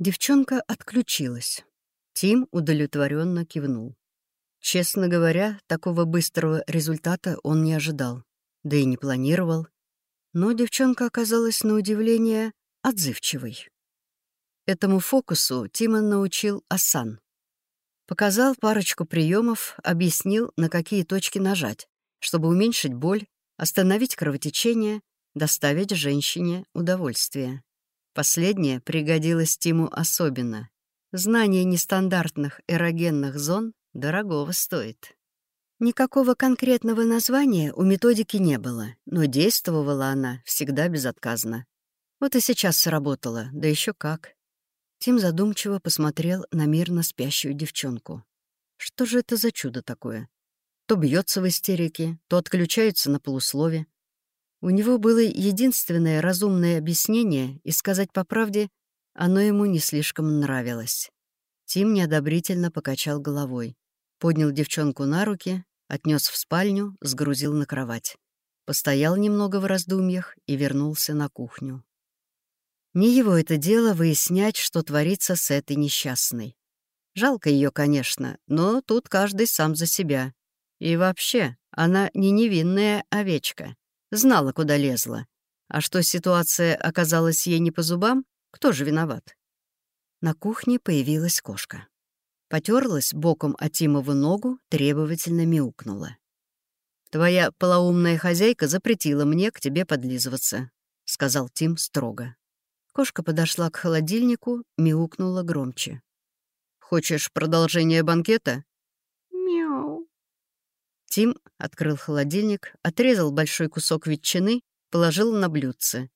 Девчонка отключилась. Тим удовлетворенно кивнул. Честно говоря, такого быстрого результата он не ожидал, да и не планировал. Но девчонка оказалась на удивление отзывчивой. Этому фокусу Тима научил Асан. Показал парочку приемов, объяснил, на какие точки нажать, чтобы уменьшить боль, остановить кровотечение, доставить женщине удовольствие. Последнее пригодилось Тиму особенно. Знание нестандартных эрогенных зон дорогого стоит. Никакого конкретного названия у методики не было, но действовала она всегда безотказно. Вот и сейчас сработало, да еще как. Тим задумчиво посмотрел на мирно спящую девчонку. Что же это за чудо такое? То бьется в истерике, то отключается на полуслове, у него было единственное разумное объяснение, и сказать по правде, оно ему не слишком нравилось. Тим неодобрительно покачал головой, поднял девчонку на руки, отнес в спальню, сгрузил на кровать. Постоял немного в раздумьях и вернулся на кухню. Не его это дело выяснять, что творится с этой несчастной. Жалко ее, конечно, но тут каждый сам за себя. И вообще, она не невинная овечка. Знала, куда лезла. А что ситуация оказалась ей не по зубам, кто же виноват? На кухне появилась кошка. Потерлась боком о Тимову ногу, требовательно мяукнула. «Твоя полоумная хозяйка запретила мне к тебе подлизываться», — сказал Тим строго. Кошка подошла к холодильнику, мяукнула громче. «Хочешь продолжение банкета?» Тим открыл холодильник, отрезал большой кусок ветчины, положил на блюдце.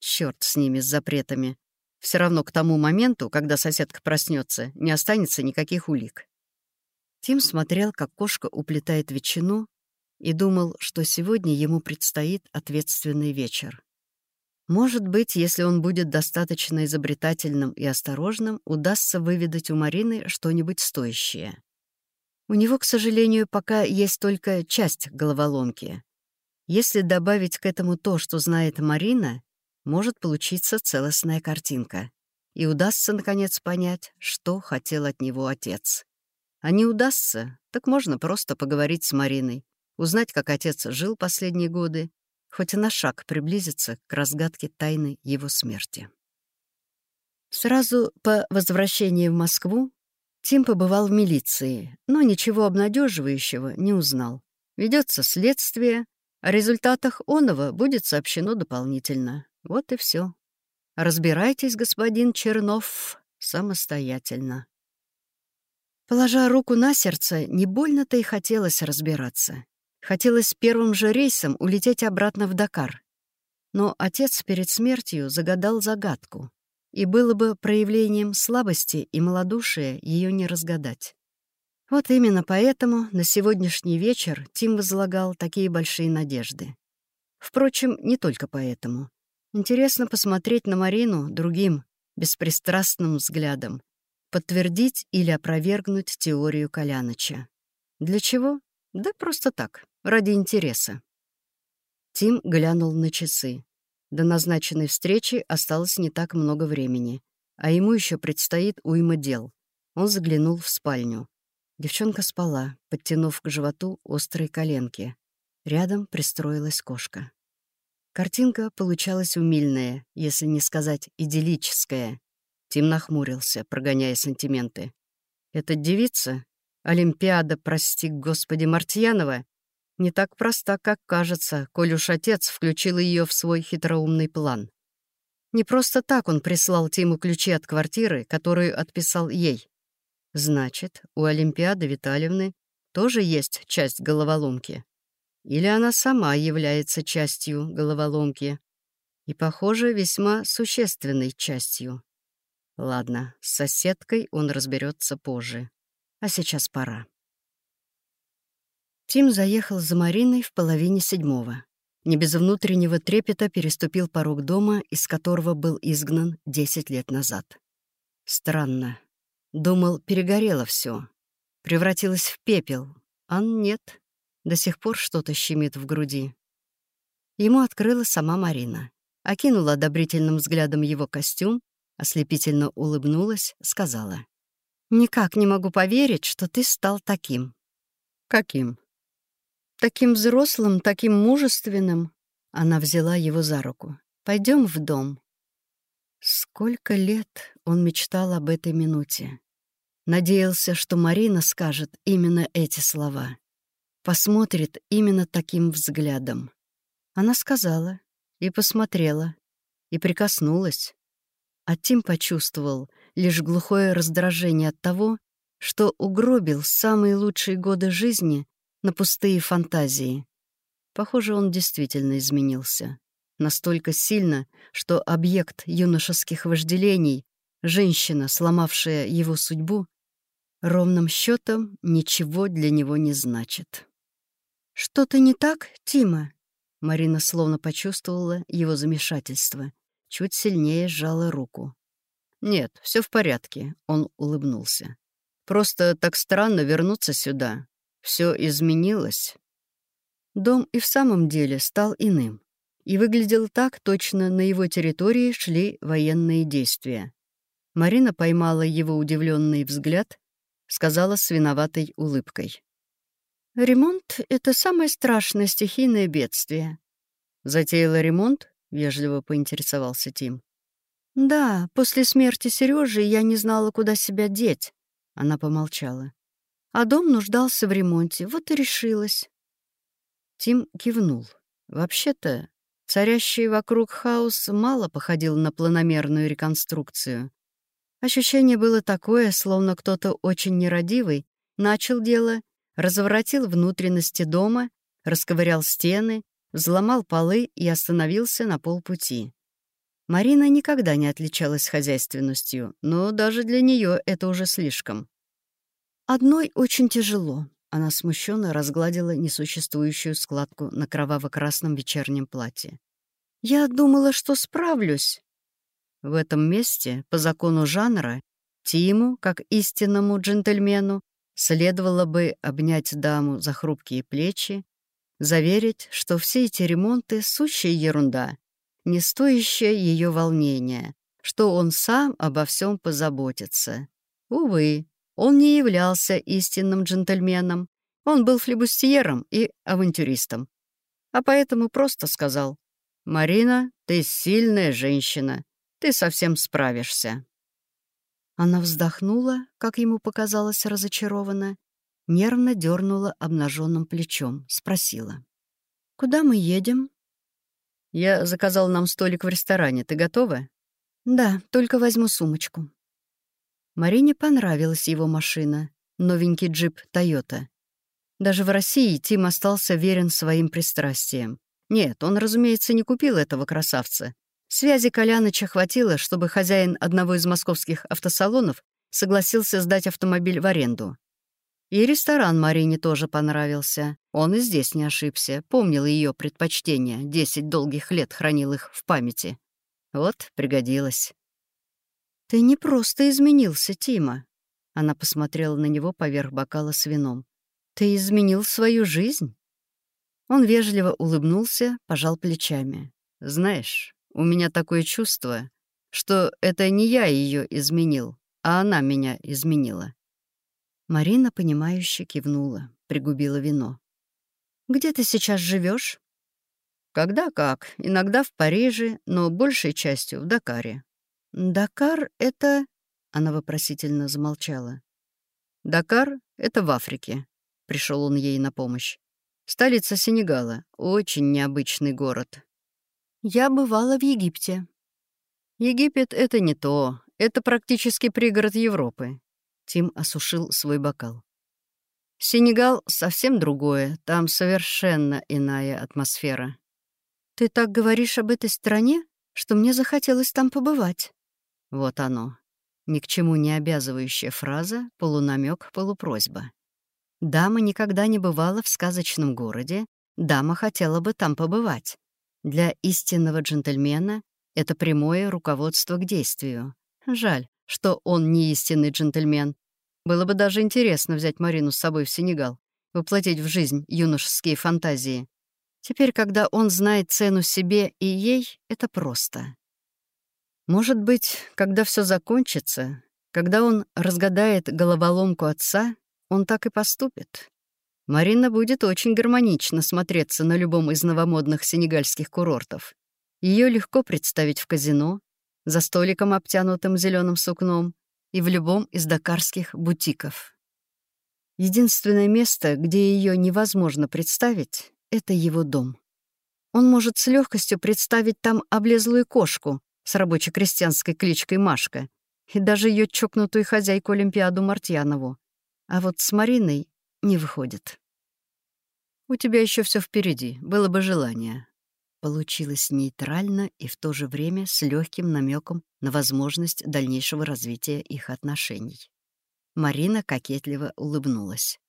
Черт с ними, с запретами. Все равно к тому моменту, когда соседка проснется, не останется никаких улик. Тим смотрел, как кошка уплетает ветчину, и думал, что сегодня ему предстоит ответственный вечер. Может быть, если он будет достаточно изобретательным и осторожным, удастся выведать у Марины что-нибудь стоящее. У него, к сожалению, пока есть только часть головоломки. Если добавить к этому то, что знает Марина, может получиться целостная картинка. И удастся, наконец, понять, что хотел от него отец. А не удастся, так можно просто поговорить с Мариной, узнать, как отец жил последние годы, хоть и на шаг приблизиться к разгадке тайны его смерти. Сразу по возвращении в Москву Тим побывал в милиции, но ничего обнадеживающего не узнал. Ведется следствие, о результатах оного будет сообщено дополнительно. Вот и все. Разбирайтесь, господин Чернов, самостоятельно. Положа руку на сердце, не больно-то и хотелось разбираться. Хотелось первым же рейсом улететь обратно в Дакар. Но отец перед смертью загадал загадку и было бы проявлением слабости и малодушия ее не разгадать. Вот именно поэтому на сегодняшний вечер Тим возлагал такие большие надежды. Впрочем, не только поэтому. Интересно посмотреть на Марину другим, беспристрастным взглядом, подтвердить или опровергнуть теорию Коляныча. Для чего? Да просто так, ради интереса. Тим глянул на часы. До назначенной встречи осталось не так много времени, а ему еще предстоит уйма дел. Он заглянул в спальню. Девчонка спала, подтянув к животу острые коленки. Рядом пристроилась кошка. Картинка получалась умильная, если не сказать идиллическая. Тим нахмурился, прогоняя сантименты. «Эта девица? Олимпиада, прости господи, Мартьянова? Не так проста, как кажется, коль уж отец включил ее в свой хитроумный план. Не просто так он прислал Тиму ключи от квартиры, которую отписал ей. Значит, у Олимпиады Витальевны тоже есть часть головоломки. Или она сама является частью головоломки. И, похоже, весьма существенной частью. Ладно, с соседкой он разберется позже. А сейчас пора. Тим заехал за Мариной в половине седьмого. Не без внутреннего трепета переступил порог дома, из которого был изгнан десять лет назад. Странно. Думал, перегорело все, Превратилось в пепел. А нет. До сих пор что-то щемит в груди. Ему открыла сама Марина. Окинула одобрительным взглядом его костюм, ослепительно улыбнулась, сказала. «Никак не могу поверить, что ты стал таким». «Каким?» «Таким взрослым, таким мужественным». Она взяла его за руку. Пойдем в дом». Сколько лет он мечтал об этой минуте. Надеялся, что Марина скажет именно эти слова. Посмотрит именно таким взглядом. Она сказала и посмотрела, и прикоснулась. А Тим почувствовал лишь глухое раздражение от того, что угробил самые лучшие годы жизни на пустые фантазии. Похоже, он действительно изменился. Настолько сильно, что объект юношеских вожделений, женщина, сломавшая его судьбу, ровным счетом ничего для него не значит. «Что-то не так, Тима?» Марина словно почувствовала его замешательство, чуть сильнее сжала руку. «Нет, все в порядке», — он улыбнулся. «Просто так странно вернуться сюда. Все изменилось». Дом и в самом деле стал иным. И выглядел так, точно на его территории шли военные действия. Марина поймала его удивленный взгляд, сказала с виноватой улыбкой. «Ремонт — это самое страшное стихийное бедствие». «Затеяла ремонт?» — вежливо поинтересовался Тим. «Да, после смерти Сережи я не знала, куда себя деть». Она помолчала. «А дом нуждался в ремонте, вот и решилась». Тим кивнул. Вообще-то, царящий вокруг хаос мало походил на планомерную реконструкцию. Ощущение было такое, словно кто-то очень нерадивый начал дело разворотил внутренности дома, расковырял стены, взломал полы и остановился на полпути. Марина никогда не отличалась хозяйственностью, но даже для нее это уже слишком. «Одной очень тяжело», — она смущенно разгладила несуществующую складку на кроваво-красном вечернем платье. «Я думала, что справлюсь». В этом месте, по закону жанра, Тиму, как истинному джентльмену, Следовало бы обнять даму за хрупкие плечи, заверить, что все эти ремонты — сущая ерунда, не стоящая ее волнения, что он сам обо всем позаботится. Увы, он не являлся истинным джентльменом, он был флебустьером и авантюристом. А поэтому просто сказал, «Марина, ты сильная женщина, ты совсем справишься». Она вздохнула, как ему показалось разочарованно, нервно дернула обнаженным плечом, спросила. «Куда мы едем?» «Я заказал нам столик в ресторане. Ты готова?» «Да, только возьму сумочку». Марине понравилась его машина, новенький джип «Тойота». Даже в России Тим остался верен своим пристрастиям. Нет, он, разумеется, не купил этого красавца. Связи Коляныча хватило, чтобы хозяин одного из московских автосалонов согласился сдать автомобиль в аренду. И ресторан Марине тоже понравился. Он и здесь не ошибся, помнил ее предпочтения, десять долгих лет хранил их в памяти. Вот, пригодилось. «Ты не просто изменился, Тима», — она посмотрела на него поверх бокала с вином. «Ты изменил свою жизнь?» Он вежливо улыбнулся, пожал плечами. «Знаешь, у меня такое чувство, что это не я ее изменил, а она меня изменила». Марина, понимающе кивнула, пригубила вино. «Где ты сейчас живешь? «Когда как. Иногда в Париже, но большей частью в Дакаре». «Дакар — это...» — она вопросительно замолчала. «Дакар — это в Африке», — пришел он ей на помощь. «Столица Сенегала. Очень необычный город. Я бывала в Египте. Египет — это не то. Это практически пригород Европы. Тим осушил свой бокал. Сенегал — совсем другое. Там совершенно иная атмосфера. Ты так говоришь об этой стране, что мне захотелось там побывать. Вот оно. Ни к чему не обязывающая фраза, полунамек, полупросьба. Дама никогда не бывала в сказочном городе, дама хотела бы там побывать. Для истинного джентльмена это прямое руководство к действию. Жаль, что он не истинный джентльмен. Было бы даже интересно взять Марину с собой в Сенегал, воплотить в жизнь юношеские фантазии. Теперь, когда он знает цену себе и ей, это просто. Может быть, когда все закончится, когда он разгадает головоломку отца, он так и поступит. Марина будет очень гармонично смотреться на любом из новомодных сенегальских курортов. Ее легко представить в казино, за столиком, обтянутым зеленым сукном, и в любом из дакарских бутиков. Единственное место, где ее невозможно представить, — это его дом. Он может с легкостью представить там облезлую кошку с рабоче-крестьянской кличкой Машка и даже ее чокнутую хозяйку Олимпиаду Мартьянову. А вот с Мариной не выходит. «У тебя еще все впереди, было бы желание». Получилось нейтрально и в то же время с легким намеком на возможность дальнейшего развития их отношений. Марина кокетливо улыбнулась.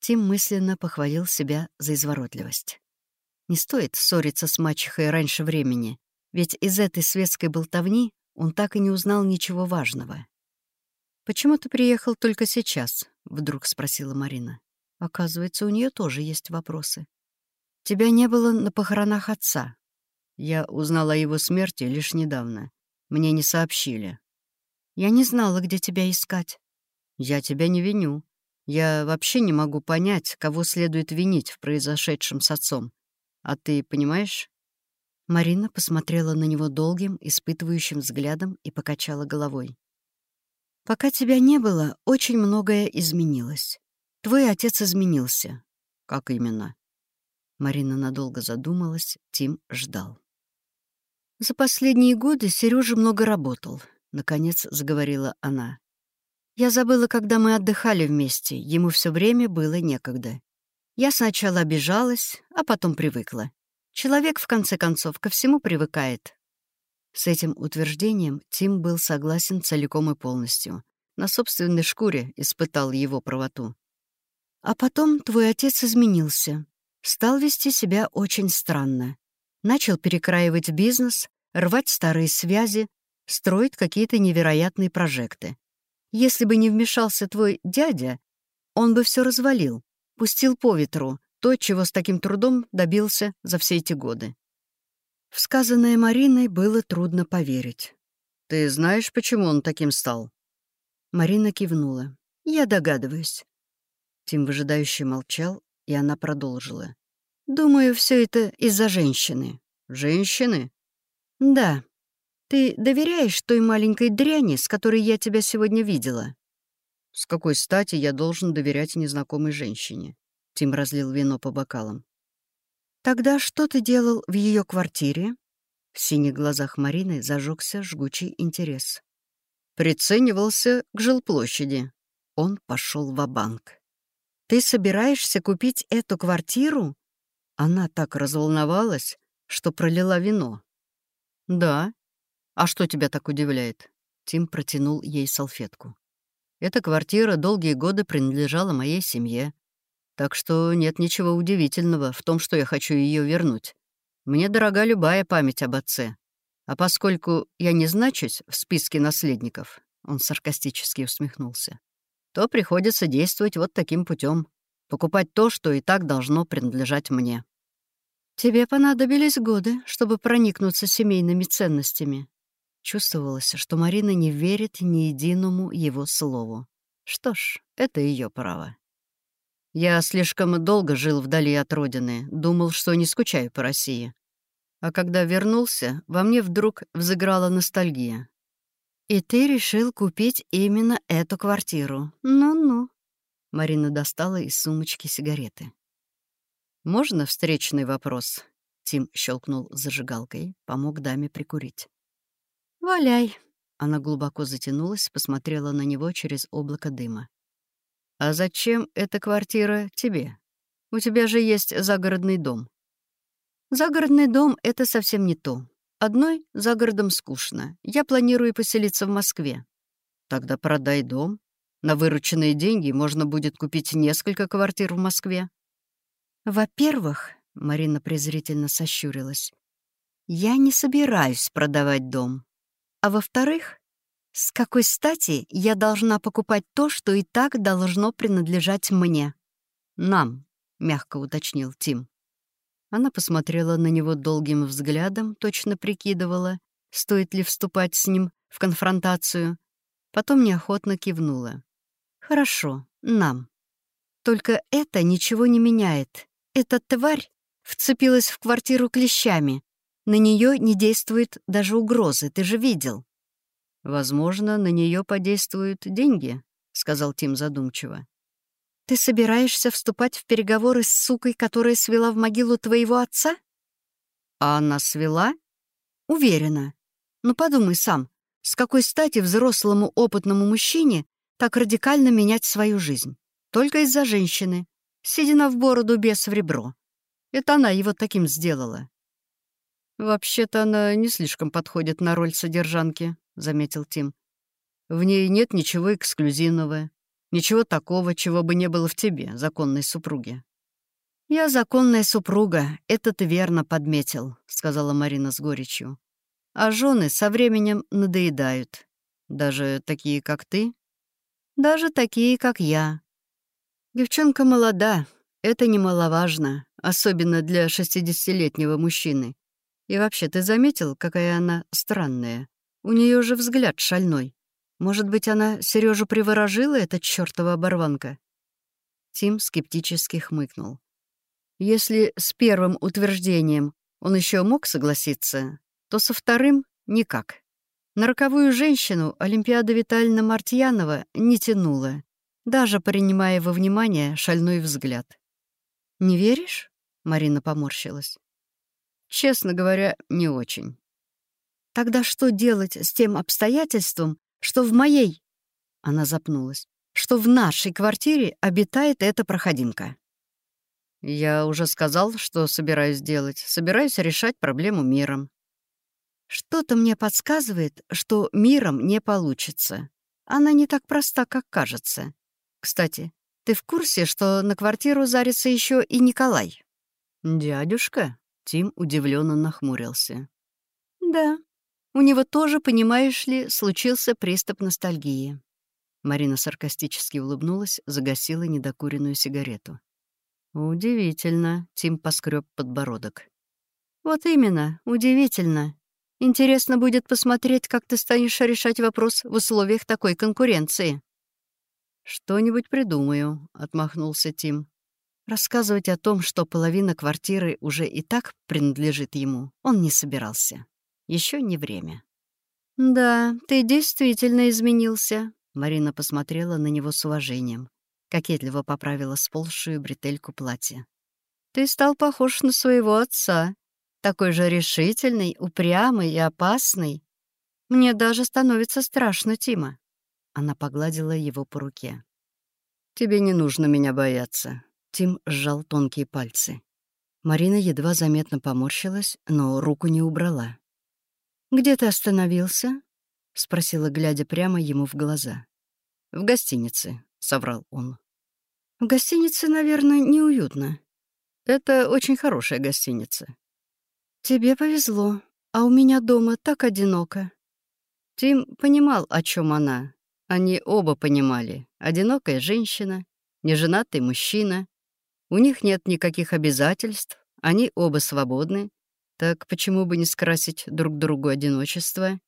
Тим мысленно похвалил себя за изворотливость. Не стоит ссориться с мачехой раньше времени, ведь из этой светской болтовни он так и не узнал ничего важного. «Почему ты приехал только сейчас?» — вдруг спросила Марина. Оказывается, у нее тоже есть вопросы. «Тебя не было на похоронах отца». Я узнала о его смерти лишь недавно. Мне не сообщили. «Я не знала, где тебя искать». «Я тебя не виню. Я вообще не могу понять, кого следует винить в произошедшем с отцом. А ты понимаешь?» Марина посмотрела на него долгим, испытывающим взглядом и покачала головой. «Пока тебя не было, очень многое изменилось. Твой отец изменился». «Как именно?» Марина надолго задумалась, Тим ждал. «За последние годы Сережа много работал», — наконец заговорила она. «Я забыла, когда мы отдыхали вместе, ему все время было некогда. Я сначала обижалась, а потом привыкла. Человек, в конце концов, ко всему привыкает. С этим утверждением Тим был согласен целиком и полностью. На собственной шкуре испытал его правоту. А потом твой отец изменился. Стал вести себя очень странно. Начал перекраивать бизнес, рвать старые связи, строить какие-то невероятные прожекты. Если бы не вмешался твой дядя, он бы все развалил, пустил по ветру, то, чего с таким трудом добился за все эти годы. В сказанное Мариной было трудно поверить. «Ты знаешь, почему он таким стал?» Марина кивнула. «Я догадываюсь». Тим выжидающе молчал, и она продолжила. «Думаю, все это из-за женщины». «Женщины?» «Да. Ты доверяешь той маленькой дряни, с которой я тебя сегодня видела?» «С какой стати я должен доверять незнакомой женщине?» Тим разлил вино по бокалам. «Тогда что ты делал в ее квартире?» В синих глазах Марины зажегся жгучий интерес. Приценивался к жилплощади. Он пошел в банк «Ты собираешься купить эту квартиру?» Она так разволновалась, что пролила вино. «Да. А что тебя так удивляет?» Тим протянул ей салфетку. «Эта квартира долгие годы принадлежала моей семье. Так что нет ничего удивительного в том, что я хочу ее вернуть. Мне дорога любая память об отце. А поскольку я не значусь в списке наследников, он саркастически усмехнулся, то приходится действовать вот таким путем, покупать то, что и так должно принадлежать мне. Тебе понадобились годы, чтобы проникнуться семейными ценностями. Чувствовалось, что Марина не верит ни единому его слову. Что ж, это ее право. Я слишком долго жил вдали от родины, думал, что не скучаю по России. А когда вернулся, во мне вдруг взыграла ностальгия. «И ты решил купить именно эту квартиру? Ну-ну». Марина достала из сумочки сигареты. «Можно встречный вопрос?» Тим щелкнул зажигалкой, помог даме прикурить. «Валяй». Она глубоко затянулась, посмотрела на него через облако дыма. «А зачем эта квартира тебе? У тебя же есть загородный дом». «Загородный дом — это совсем не то. Одной за городом скучно. Я планирую поселиться в Москве». «Тогда продай дом. На вырученные деньги можно будет купить несколько квартир в Москве». «Во-первых», — Марина презрительно сощурилась, «я не собираюсь продавать дом. А во-вторых, с какой стати я должна покупать то, что и так должно принадлежать мне? Нам, мягко уточнил Тим. Она посмотрела на него долгим взглядом, точно прикидывала, стоит ли вступать с ним в конфронтацию. Потом неохотно кивнула. «Хорошо, нам. Только это ничего не меняет. Эта тварь вцепилась в квартиру клещами. На нее не действует даже угрозы, ты же видел». «Возможно, на нее подействуют деньги», — сказал Тим задумчиво. «Ты собираешься вступать в переговоры с сукой, которая свела в могилу твоего отца?» «А она свела?» «Уверена. Но подумай сам, с какой стати взрослому опытному мужчине так радикально менять свою жизнь? Только из-за женщины. Седина в бороду, без в ребро. Это она его таким сделала. «Вообще-то она не слишком подходит на роль содержанки», — заметил Тим. «В ней нет ничего эксклюзивного, ничего такого, чего бы не было в тебе, законной супруге». «Я законная супруга, это ты верно подметил», — сказала Марина с горечью. «А жены со временем надоедают. Даже такие, как ты?» «Даже такие, как я. Девчонка молода, это немаловажно, особенно для шестидесятилетнего мужчины. И вообще, ты заметил, какая она странная? У нее же взгляд шальной. Может быть, она Сережу приворожила, эта чертова оборванка?» Тим скептически хмыкнул. Если с первым утверждением он еще мог согласиться, то со вторым — никак. На роковую женщину Олимпиада Витальевна Мартьянова не тянула, даже принимая во внимание шальной взгляд. «Не веришь?» — Марина поморщилась. Честно говоря, не очень. Тогда что делать с тем обстоятельством, что в моей... Она запнулась. Что в нашей квартире обитает эта проходимка. Я уже сказал, что собираюсь делать. Собираюсь решать проблему миром. Что-то мне подсказывает, что миром не получится. Она не так проста, как кажется. Кстати, ты в курсе, что на квартиру зарится еще и Николай? Дядюшка? Тим удивленно нахмурился. «Да. У него тоже, понимаешь ли, случился приступ ностальгии». Марина саркастически улыбнулась, загасила недокуренную сигарету. «Удивительно», — Тим поскреб подбородок. «Вот именно, удивительно. Интересно будет посмотреть, как ты станешь решать вопрос в условиях такой конкуренции». «Что-нибудь придумаю», — отмахнулся Тим. Рассказывать о том, что половина квартиры уже и так принадлежит ему, он не собирался. Еще не время. «Да, ты действительно изменился», — Марина посмотрела на него с уважением. Кокетливо поправила сползшую бретельку платья. «Ты стал похож на своего отца. Такой же решительный, упрямый и опасный. Мне даже становится страшно, Тима». Она погладила его по руке. «Тебе не нужно меня бояться. Тим сжал тонкие пальцы. Марина едва заметно поморщилась, но руку не убрала. «Где ты остановился?» — спросила, глядя прямо ему в глаза. «В гостинице», — соврал он. «В гостинице, наверное, неуютно». «Это очень хорошая гостиница». «Тебе повезло, а у меня дома так одиноко». Тим понимал, о чем она. Они оба понимали. Одинокая женщина, неженатый мужчина, у них нет никаких обязательств, они оба свободны. Так почему бы не скрасить друг другу одиночество?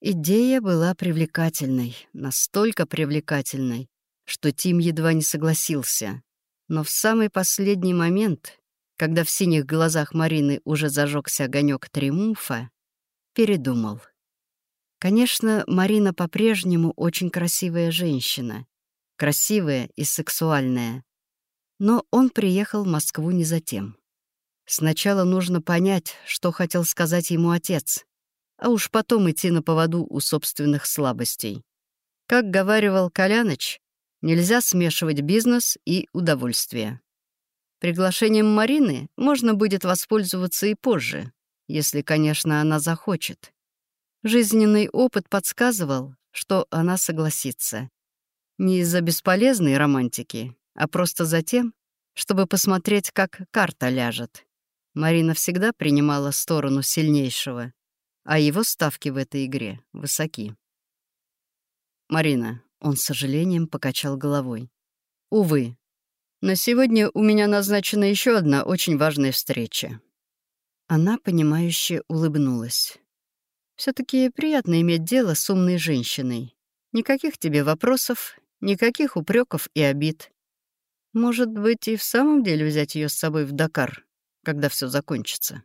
Идея была привлекательной, настолько привлекательной, что Тим едва не согласился. Но в самый последний момент, когда в синих глазах Марины уже зажегся огонек триумфа, передумал. Конечно, Марина по-прежнему очень красивая женщина. Красивая и сексуальная. Но он приехал в Москву не за тем. Сначала нужно понять, что хотел сказать ему отец, а уж потом идти на поводу у собственных слабостей. Как говаривал Коляныч, нельзя смешивать бизнес и удовольствие. Приглашением Марины можно будет воспользоваться и позже, если, конечно, она захочет. Жизненный опыт подсказывал, что она согласится. Не из-за бесполезной романтики, а просто за тем, чтобы посмотреть, как карта ляжет. Марина всегда принимала сторону сильнейшего, а его ставки в этой игре высоки. «Марина», — он с сожалением покачал головой. «Увы, на сегодня у меня назначена еще одна очень важная встреча». Она, понимающе улыбнулась. все таки приятно иметь дело с умной женщиной. Никаких тебе вопросов, никаких упреков и обид. Может быть, и в самом деле взять ее с собой в Дакар, когда все закончится.